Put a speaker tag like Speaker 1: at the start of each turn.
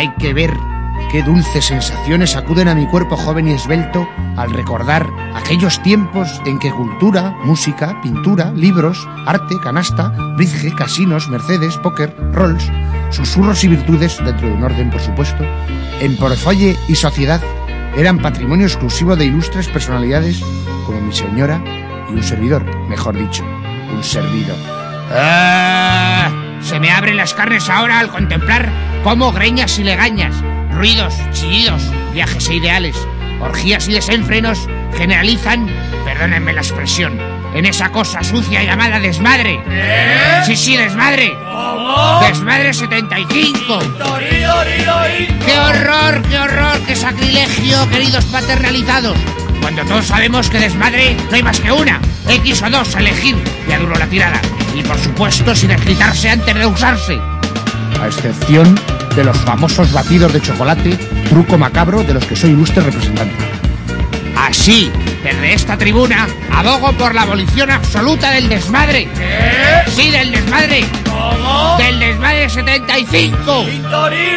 Speaker 1: Hay que ver qué dulces sensaciones acuden a mi cuerpo joven y esbelto al recordar aquellos tiempos en que cultura, música, pintura, libros, arte, canasta, bridge, casinos, mercedes, póker, rolls, susurros y virtudes, dentro de un orden por supuesto, en porfolle y sociedad eran patrimonio exclusivo de ilustres personalidades como mi señora y un servidor, mejor dicho, un servidor. ¡Ah! Se me abren las carnes ahora al contemplar cómo greñas y legañas, ruidos, chillidos, viajes e ideales, orgías y desenfrenos generalizan, perdónenme la expresión, en esa cosa sucia llamada desmadre.
Speaker 2: ¿Eh?
Speaker 1: Sí, sí, desmadre.
Speaker 2: ¿Cómo?
Speaker 1: Desmadre 75.
Speaker 2: Tori,
Speaker 1: ¡Qué horror, qué horror, qué sacrilegio, queridos paternalizados! Cuando todos sabemos que desmadre no hay más que una, X o dos a elegir, ya duro la tirada. Y por supuesto sin excitarse antes de usarse. A excepción de los famosos batidos de chocolate, truco macabro de los que soy ilustre representante. Así, desde esta tribuna, abogo por la abolición absoluta del desmadre.
Speaker 2: ¿Qué?
Speaker 1: Sí, del desmadre.
Speaker 2: ¿Cómo?
Speaker 1: Del desmadre 75.
Speaker 2: Tori,